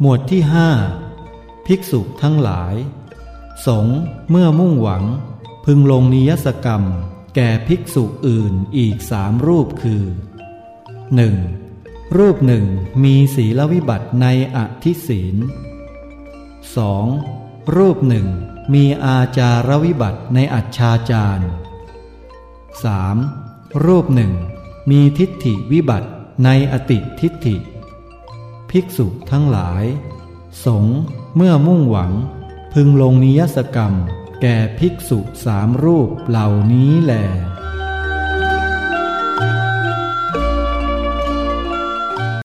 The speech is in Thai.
หมวดที่ห้าภิกษุทั้งหลาย สงเมื่อมุ่งหวัง พึงลงนิยสกรรม แก่ภิกษุอื่นอีกสามรูปคือ 1. รูปหนึ่งมีศีลวิบัติในอธิศีล 2. รูปหนึ่งมีอาจารวิบัติในอัจฉาจาร 3. รูปหนึ่งมีทิฏฐิวิบัติในอติทิฏฐิ ภิกษุทั้งหลาย สงเมื่อมุ่งหวัง พึงลงนิยสกรรม แก่ภิกษุสามรูปเหล่านี้แหละ